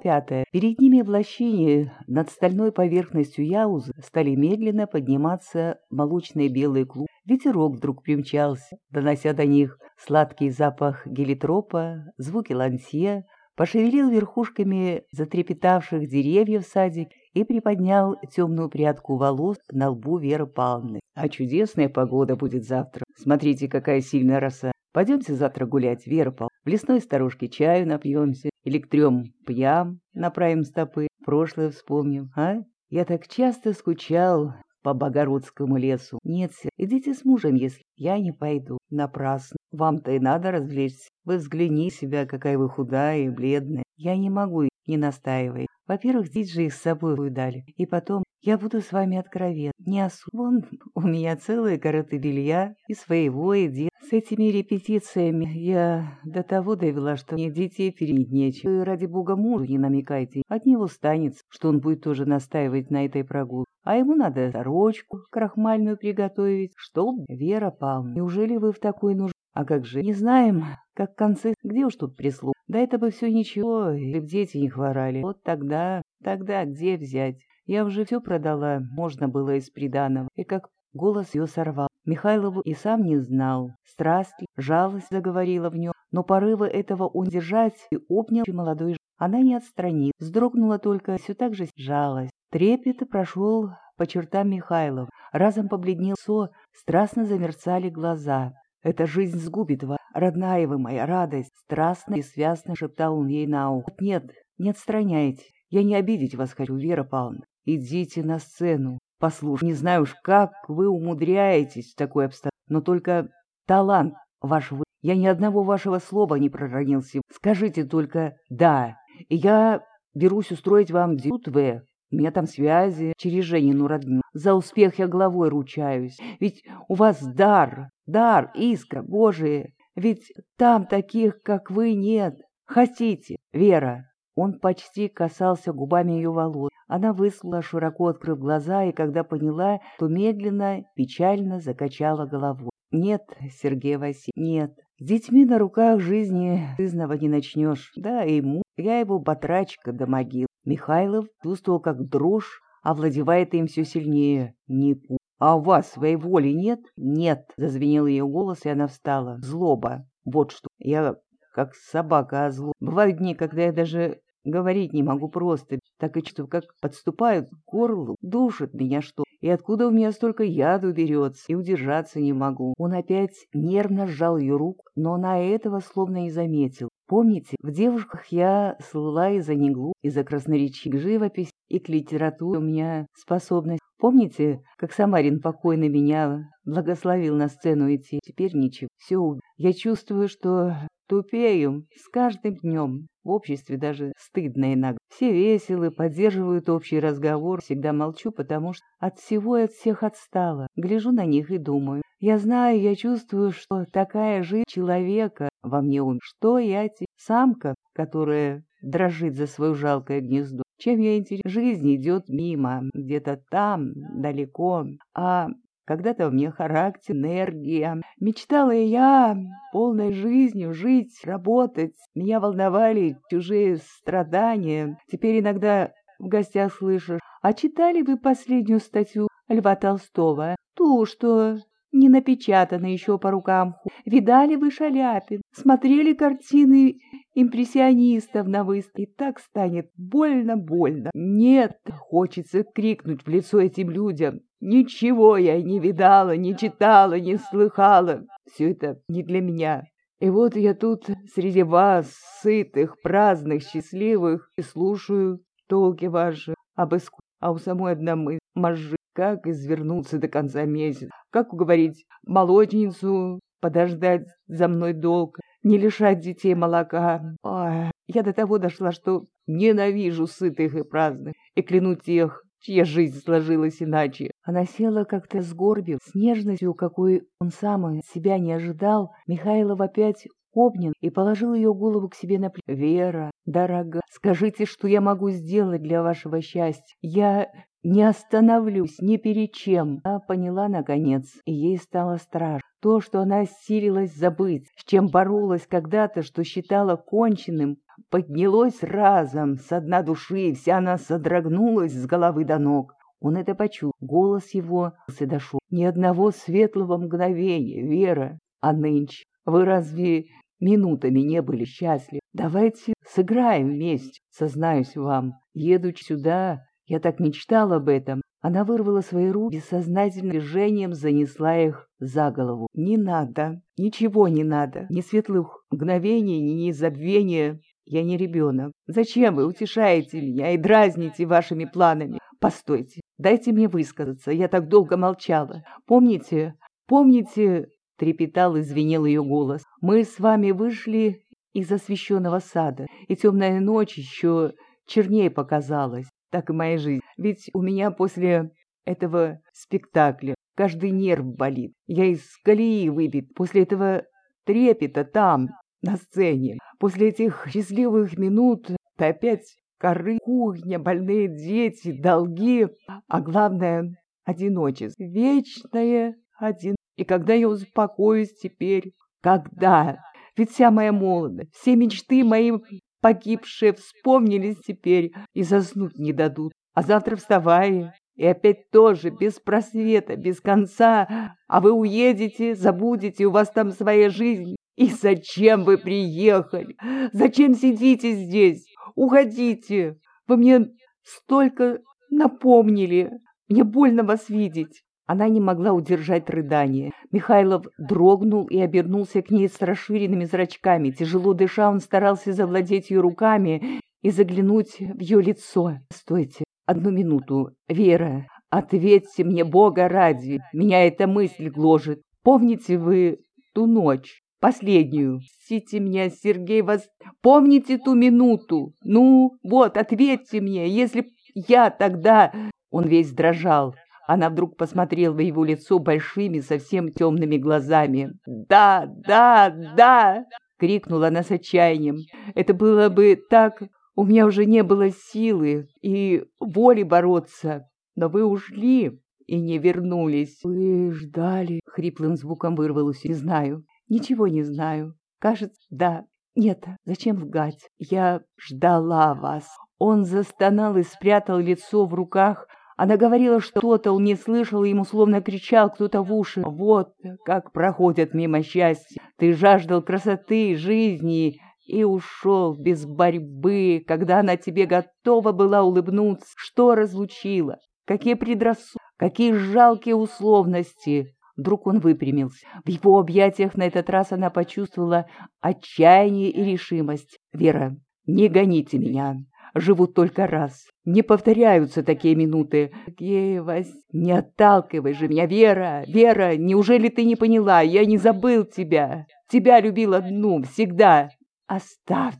пятая. Перед ними в лощине над стальной поверхностью яузы стали медленно подниматься молочные белые клубы. Ветерок вдруг примчался, донося до них сладкий запах гелитропа, звуки лансье, пошевелил верхушками затрепетавших деревьев садик и приподнял темную прядку волос на лбу Веры Павловны. «А чудесная погода будет завтра. Смотрите, какая сильная роса. Пойдемте завтра гулять, Вера Павловна. В лесной старушке чаю напьемся, или к трем пьям направим стопы, прошлое вспомним, а? Я так часто скучал по Богородскому лесу. Нет, сэр, идите с мужем, если я не пойду. Напрасно. Вам-то и надо развлечься. Вы взгляни себя, какая вы худая и бледная. Я не могу, не настаивай. Во-первых, здесь же их с собой дали. И потом, я буду с вами откровен. Не осу. Вон, у меня целые короты белья, и своего, и дел. С этими репетициями я до того довела, что мне детей перенить нечего. И ради бога мужу не намекайте. От него станется, что он будет тоже настаивать на этой прогулке. А ему надо сорочку крахмальную приготовить. Что, Вера Павловна, неужели вы в такой нужде? А как же, не знаем, как концы, где уж тут прислуг? Да это бы все ничего, б дети не хворали. Вот тогда, тогда где взять? Я уже все продала, можно было из приданого. И как голос ее сорвал. Михайлову и сам не знал. Страсть, жалость заговорила в нем, но порывы этого он держать и обнял молодой Она не отстранила, вздрогнула только все так же жалость. Трепет прошел по чертам Михайлова. Разом побледнел со, страстно замерцали глаза. Эта жизнь сгубит вас, родная вы моя радость!» Страстно и связно шептал он ей на ухо. «Нет, не отстраняйте. Я не обидеть вас хочу, Вера Павловна. Идите на сцену. Послушай, не знаю уж, как вы умудряетесь в такой обстановке, но только талант ваш вы. Я ни одного вашего слова не проронил сегодня. Скажите только «да», и я берусь устроить вам дебют в у меня там связи через Женину родню. За успех я головой ручаюсь. Ведь у вас дар, дар, искра, Божие. Ведь там таких, как вы, нет. Хотите, Вера?» Он почти касался губами ее волос. Она выслала, широко открыв глаза, и когда поняла, то медленно, печально закачала головой. «Нет, Сергей Васильевич, нет. С детьми на руках жизни сызного не начнешь. Да, ему, я его батрачка до могил. Михайлов чувствовал, как дрожь овладевает им все сильнее. Не пу. «А у вас своей воли нет?» «Нет», — зазвенел ее голос, и она встала. «Злоба. Вот что. Я как собака о зло. Бывают дни, когда я даже говорить не могу просто. Так и чувствую, как подступают к горлу, душит меня что. И откуда у меня столько яду берется, и удержаться не могу. Он опять нервно сжал ее руку, но она этого словно не заметил. Помните, в девушках я слыла из-за неглу, из-за красноречи к живописи и к литературе у меня способность. Помните, как Самарин покойно меня благословил на сцену идти? Теперь ничего, все. Я чувствую, что тупею с каждым днем. В обществе даже стыдно иногда. Все веселы, поддерживают общий разговор. Всегда молчу, потому что от всего и от всех отстала. Гляжу на них и думаю. Я знаю, я чувствую, что такая жизнь человека во мне ум. Что я те самка, которая дрожит за свое жалкое гнездо. Чем я интересна? Жизнь идет мимо, где-то там, далеко. А когда-то у меня характер, энергия. Мечтала я полной жизнью жить, работать. Меня волновали чужие страдания. Теперь иногда в гостях слышишь, а читали вы последнюю статью Льва Толстого? Ту, что не напечатано еще по рукам. Видали вы Шаляпин? Смотрели картины импрессионистов на выставке? И так станет больно-больно. Нет, хочется крикнуть в лицо этим людям. Ничего я не видала, не читала, не слыхала. Все это не для меня. И вот я тут среди вас, сытых, праздных, счастливых, и слушаю толки ваши об искусстве. А у самой одна мысль — мажи как извернуться до конца месяца, как уговорить молочницу подождать за мной долг, не лишать детей молока. Ой, я до того дошла, что ненавижу сытых и праздных, и кляну тех, чья жизнь сложилась иначе. Она села как-то сгорбив, с нежностью, какой он сам себя не ожидал. Михайлов опять обнял и положил ее голову к себе на плечо. «Вера, дорога, скажите, что я могу сделать для вашего счастья. Я не остановлюсь ни перед чем. Она поняла, наконец, и ей стало страшно. То, что она силилась забыть, с чем боролась когда-то, что считала конченным, поднялось разом со дна души, и вся она содрогнулась с головы до ног. Он это почул. Голос его дошел. Ни одного светлого мгновения, Вера. А нынче вы разве минутами не были счастливы? Давайте сыграем вместе, сознаюсь вам. Еду сюда, я так мечтал об этом. Она вырвала свои руки, бессознательным движением занесла их за голову. «Не надо, ничего не надо, ни светлых мгновений, ни забвения. Я не ребенок. Зачем вы утешаете меня и дразните вашими планами? Постойте, дайте мне высказаться, я так долго молчала. Помните, помните, трепетал и звенел ее голос, мы с вами вышли из освещенного сада, и темная ночь еще чернее показалась. Так и моя жизнь. Ведь у меня после этого спектакля каждый нерв болит. Я из колеи выбит. После этого трепета там, на сцене. После этих счастливых минут опять коры, кухня, больные дети, долги, а главное — одиночество. Вечное один. И когда я успокоюсь теперь? Когда? Ведь вся моя молодость, все мечты мои погибшие вспомнились теперь и заснуть не дадут. А завтра вставай, и опять тоже, без просвета, без конца, а вы уедете, забудете, у вас там своя жизнь. И зачем вы приехали? Зачем сидите здесь? Уходите! Вы мне столько напомнили. Мне больно вас видеть. Она не могла удержать рыдание. Михайлов дрогнул и обернулся к ней с расширенными зрачками. Тяжело дыша, он старался завладеть ее руками и заглянуть в ее лицо. «Стойте, одну минуту. Вера, ответьте мне, Бога ради. Меня эта мысль гложет. Помните вы ту ночь, последнюю? Простите меня, Сергей, вас... Помните ту минуту? Ну, вот, ответьте мне, если я тогда...» Он весь дрожал. Она вдруг посмотрела в его лицо большими, совсем темными глазами. «Да, да, да!» — крикнула она с отчаянием. «Это было бы так... У меня уже не было силы и воли бороться, но вы ушли и не вернулись». «Вы ждали...» — хриплым звуком вырвалось. «Не знаю, ничего не знаю. Кажется, да. Нет, зачем лгать? Я ждала вас». Он застонал и спрятал лицо в руках, она говорила что-то, он не слышал, ему словно кричал кто-то в уши. Вот как проходят мимо счастья. Ты жаждал красоты, жизни и ушел без борьбы, когда она тебе готова была улыбнуться. Что разлучила? Какие предрассудки, какие жалкие условности. Вдруг он выпрямился. В его объятиях на этот раз она почувствовала отчаяние и решимость. «Вера, не гоните меня живут только раз. Не повторяются такие минуты. Геевась, не отталкивай же меня, Вера, Вера, неужели ты не поняла? Я не забыл тебя. Тебя любил одну, всегда. Оставь,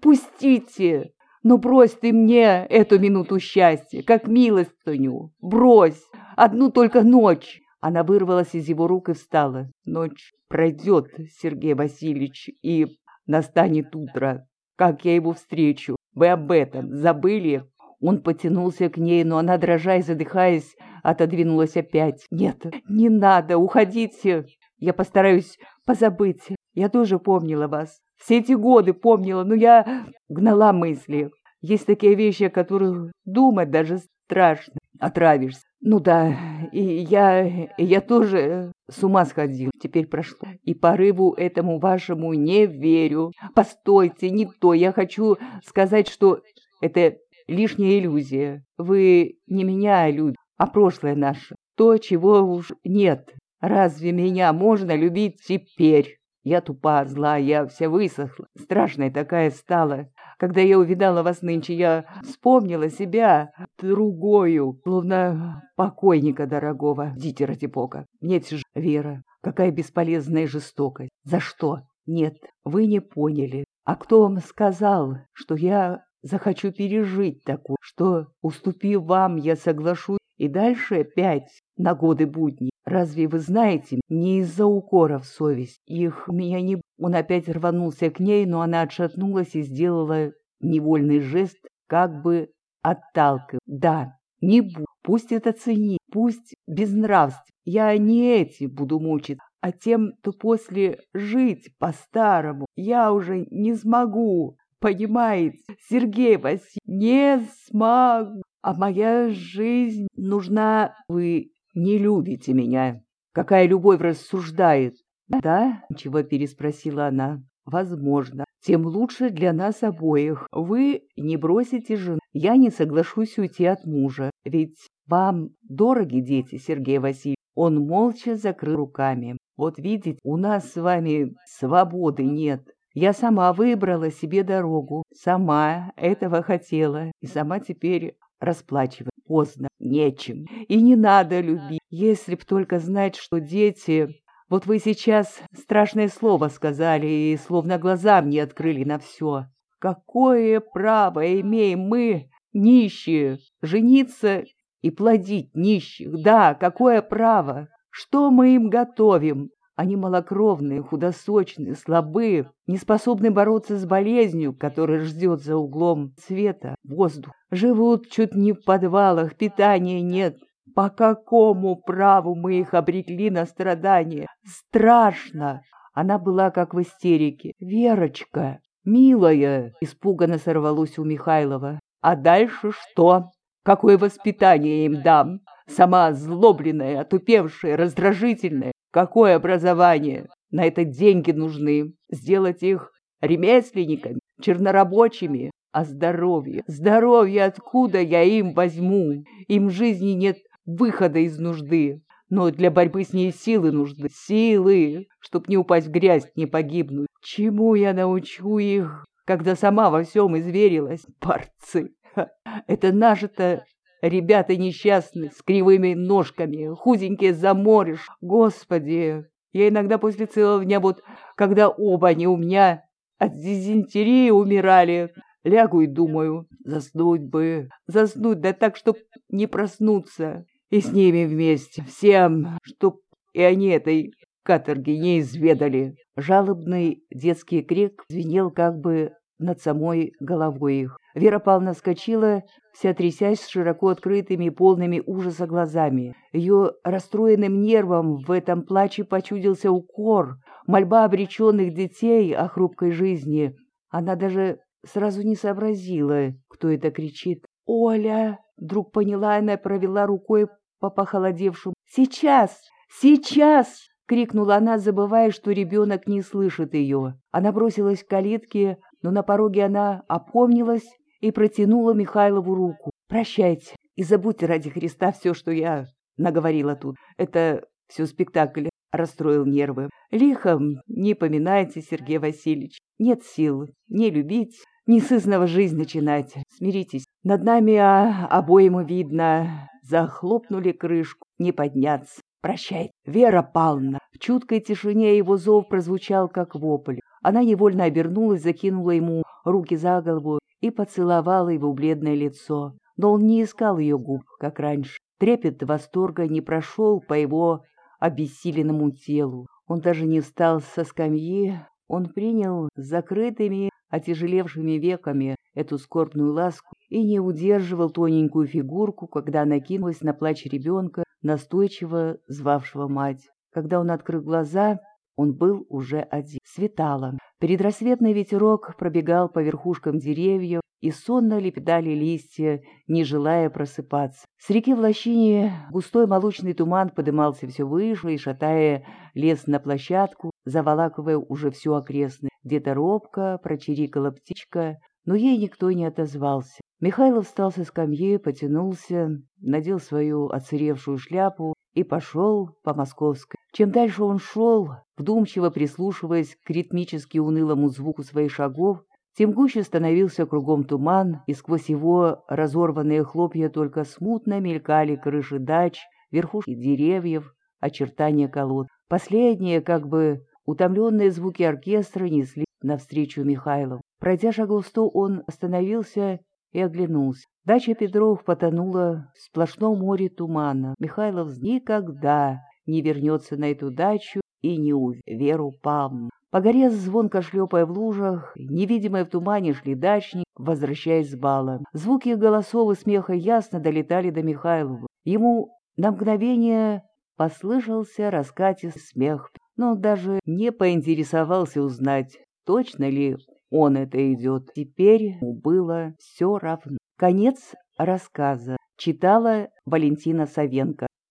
пустите. Но брось ты мне эту минуту счастья, как милостыню. Брось, одну только ночь. Она вырвалась из его рук и встала. Ночь пройдет, Сергей Васильевич, и настанет утро. Как я его встречу? Вы об этом забыли?» Он потянулся к ней, но она, дрожа и задыхаясь, отодвинулась опять. «Нет, не надо, уходите. Я постараюсь позабыть. Я тоже помнила вас. Все эти годы помнила, но я гнала мысли. Есть такие вещи, о которых думать даже страшно. Отравишься. Ну да, и я, я тоже с ума сходил. Теперь прошло. И порыву этому вашему не верю. Постойте, не то. Я хочу сказать, что это лишняя иллюзия. Вы не меня любите, а прошлое наше. То, чего уж нет. Разве меня можно любить теперь? Я тупа, зла, я вся высохла. Страшная такая стала. Когда я увидала вас нынче, я вспомнила себя другою, словно покойника дорогого. Дите ради Бога. Нет же, Вера, какая бесполезная жестокость. За что? Нет, вы не поняли. А кто вам сказал, что я захочу пережить такое, что, уступив вам, я соглашусь и дальше опять на годы будни? Разве вы знаете, не из-за укоров совесть. Их меня не... Он опять рванулся к ней, но она отшатнулась и сделала невольный жест, как бы отталкивая. Да, не буду. Пусть это цени, пусть безнравств. Я не эти буду мучить, а тем, то после жить по-старому я уже не смогу. Понимаете, Сергей Васильевич, не смогу. А моя жизнь нужна. Вы не любите меня. Какая любовь рассуждает? Да? Чего переспросила она. Возможно. Тем лучше для нас обоих. Вы не бросите жену. Я не соглашусь уйти от мужа. Ведь вам дороги дети, Сергей Васильевич. Он молча закрыл руками. Вот видите, у нас с вами свободы нет. Я сама выбрала себе дорогу, сама этого хотела, и сама теперь расплачиваю. Поздно, нечем. И не надо любить. Если б только знать, что дети... Вот вы сейчас страшное слово сказали и словно глаза мне открыли на все. Какое право имеем мы, нищие, жениться и плодить нищих? Да, какое право? Что мы им готовим? Они малокровные, худосочные, слабые, не способны бороться с болезнью, которая ждет за углом света, воздух. Живут чуть не в подвалах, питания нет. По какому праву мы их обрекли на страдания? Страшно! Она была как в истерике. «Верочка, милая!» — испуганно сорвалось у Михайлова. «А дальше что? Какое воспитание им дам? Сама озлобленная, отупевшая, раздражительная. Какое образование? На это деньги нужны. Сделать их ремесленниками, чернорабочими. А здоровье? Здоровье откуда я им возьму? Им в жизни нет выхода из нужды. Но для борьбы с ней силы нужны. Силы, чтоб не упасть в грязь, не погибнуть. Чему я научу их, когда сама во всем изверилась? Борцы! Это наши-то Ребята несчастные, с кривыми ножками, худенькие заморишь. Господи, я иногда после целого дня, вот когда оба они у меня от дизентерии умирали, лягу и думаю, заснуть бы, заснуть, да так, чтоб не проснуться. И с ними вместе, всем, чтоб и они этой каторги не изведали. Жалобный детский крик звенел как бы над самой головой их. Вера Павловна вскочила, вся трясясь широко открытыми полными ужаса глазами. Ее расстроенным нервом в этом плаче почудился укор, мольба обреченных детей о хрупкой жизни. Она даже сразу не сообразила, кто это кричит. «Оля!» — вдруг поняла она провела рукой по похолодевшему. «Сейчас! Сейчас!» — крикнула она, забывая, что ребенок не слышит ее. Она бросилась к калитке, но на пороге она опомнилась и протянула Михайлову руку. «Прощайте и забудьте ради Христа все, что я наговорила тут. Это все спектакль расстроил нервы. Лихом не поминайте, Сергей Васильевич. Нет сил не любить, не сызного жизнь начинать. Смиритесь. Над нами а, обоим видно. Захлопнули крышку, не подняться. Прощай, Вера Павловна. В чуткой тишине его зов прозвучал, как вопль. Она невольно обернулась, закинула ему руки за голову и поцеловала его бледное лицо. Но он не искал ее губ, как раньше. Трепет восторга не прошел по его обессиленному телу. Он даже не встал со скамьи, он принял с закрытыми, отяжелевшими веками эту скорбную ласку и не удерживал тоненькую фигурку, когда она кинулась на плач ребенка, настойчиво звавшего мать. Когда он открыл глаза, он был уже один. Светало. Предрассветный ветерок пробегал по верхушкам деревьев, и сонно лепетали листья, не желая просыпаться. С реки в лощине густой молочный туман подымался все выше и, шатая лес на площадку, заволакивая уже всю окрестность. Где-то робко прочирикала птичка, но ей никто не отозвался. Михайлов встал со скамьи, потянулся, надел свою оцаревшую шляпу и пошел по Московской. Чем дальше он шел, вдумчиво прислушиваясь к ритмически унылому звуку своих шагов, тем гуще становился кругом туман, и сквозь его разорванные хлопья только смутно мелькали крыши дач, верхушки деревьев, очертания колод. Последние, как бы утомленные звуки оркестра, несли навстречу Михайлову. Пройдя шагов сто, он остановился и оглянулся. Дача Петров потонула в сплошном море тумана. Михайлов никогда не вернется на эту дачу и не увидит Веру Павловну. По горе, звонко шлепая в лужах, невидимые в тумане шли дачник, возвращаясь с бала. Звуки голосов и смеха ясно долетали до Михайлова. Ему на мгновение послышался раскатистый смех, но он даже не поинтересовался узнать, точно ли он это идет. Теперь было все равно. Конец рассказа читала Валентина Савенко.